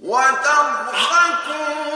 وتضحكون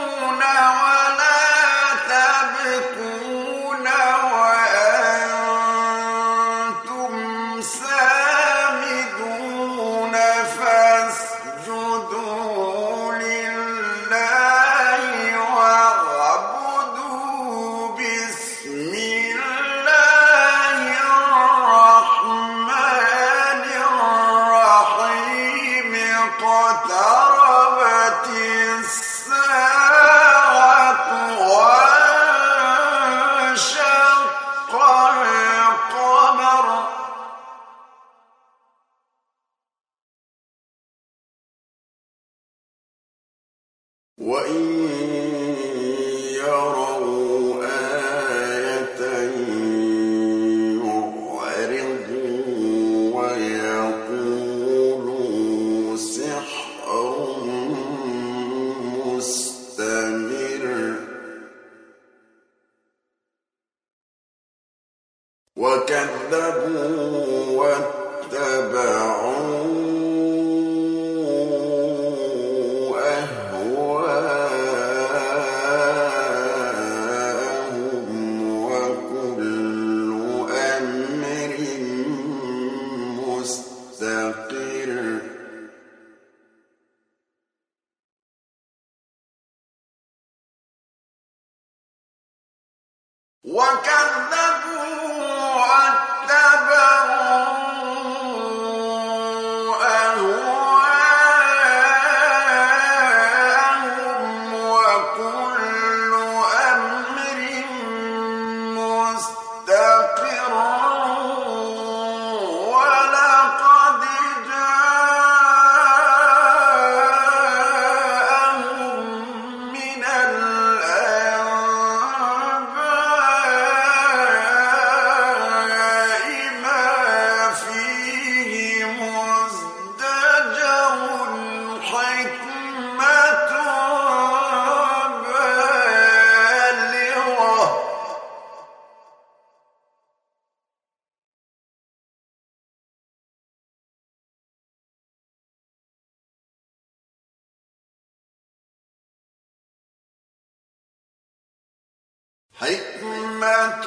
حكمة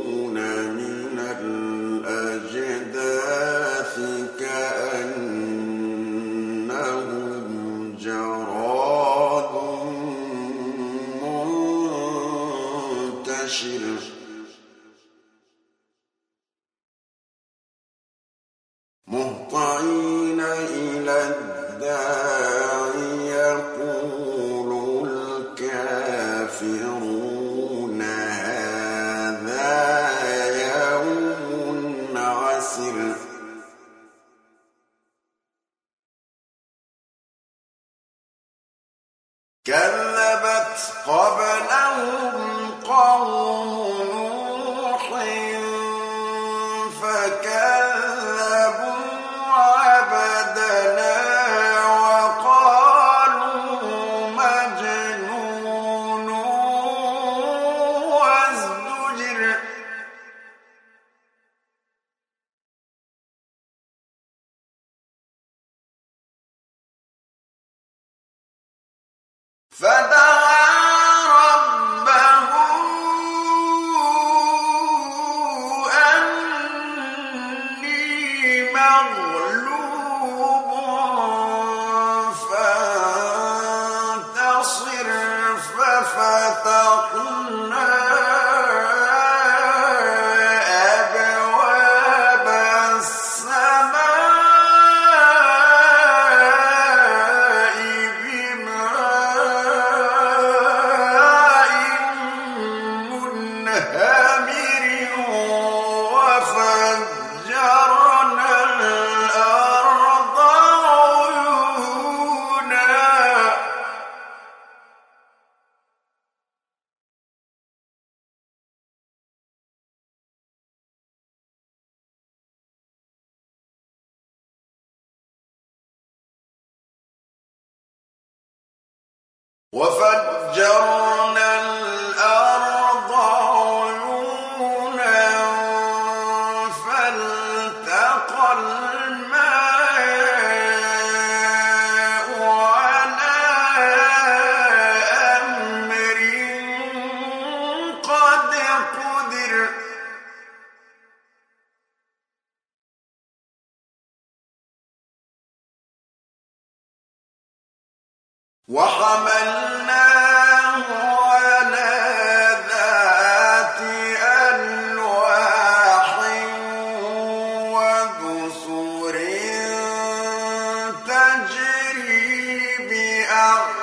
تجري بأعين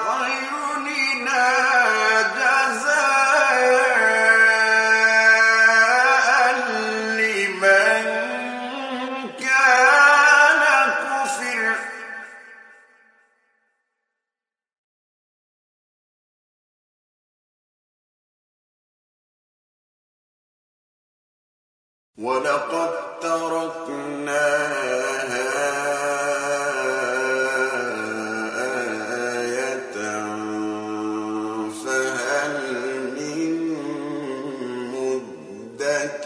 هو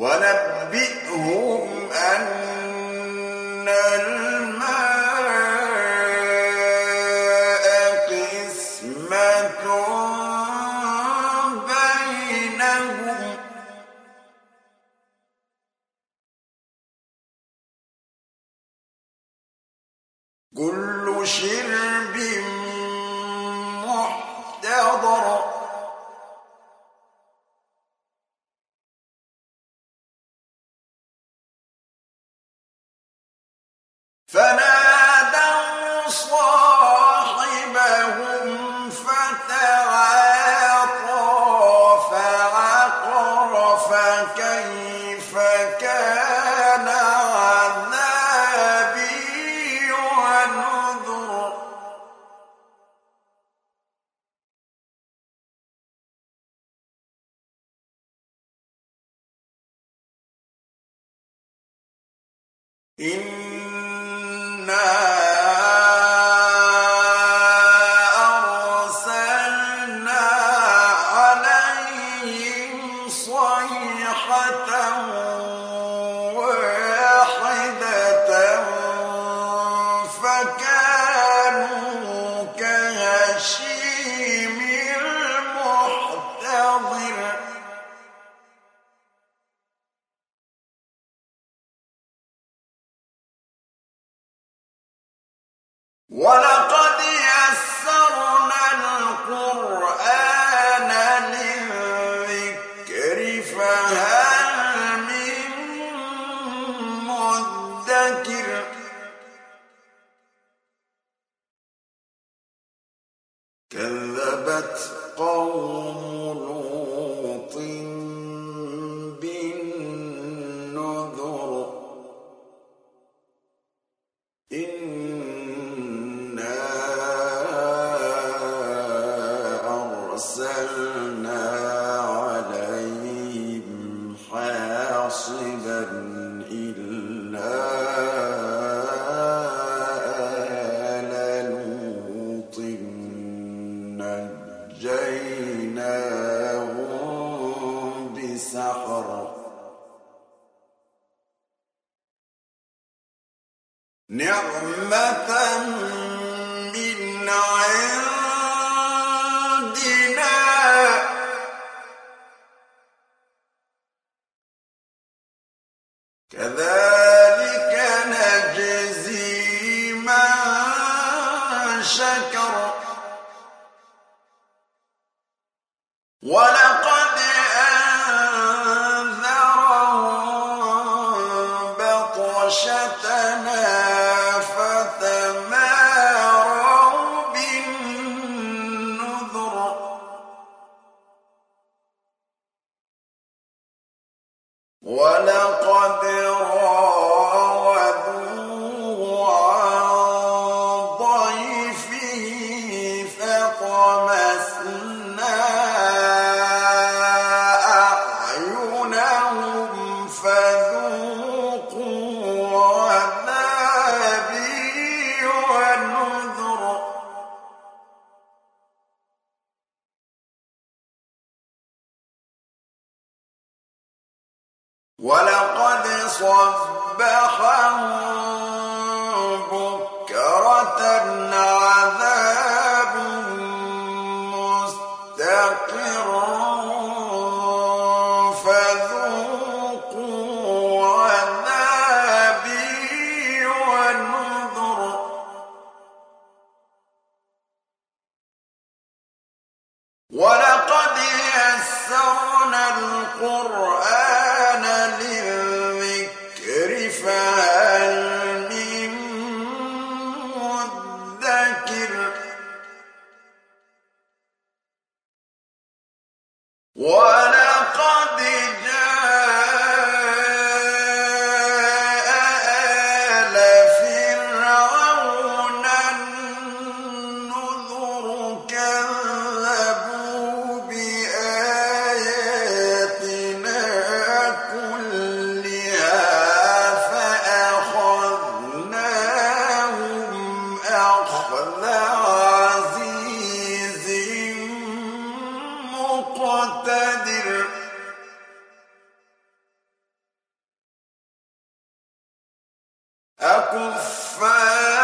ونبئهم صيحة كذبت قوم نعمة ولقد صبحهم أكفاركم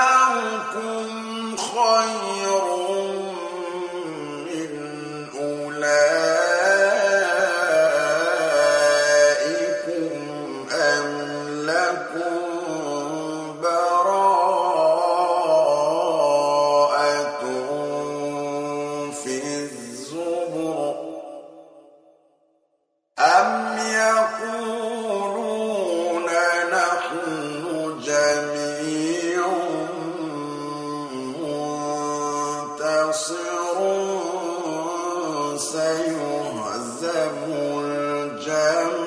سيهزم الجمع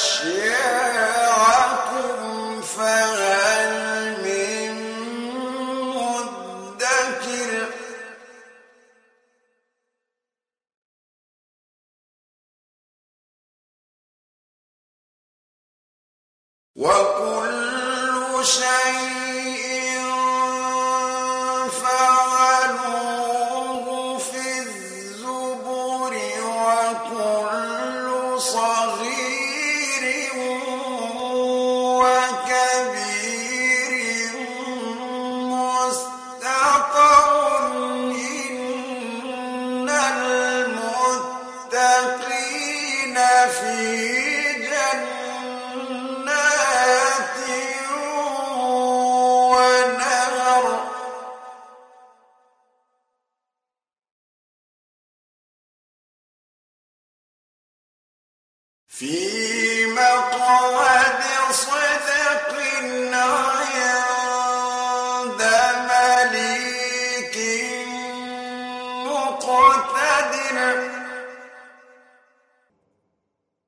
Hashem.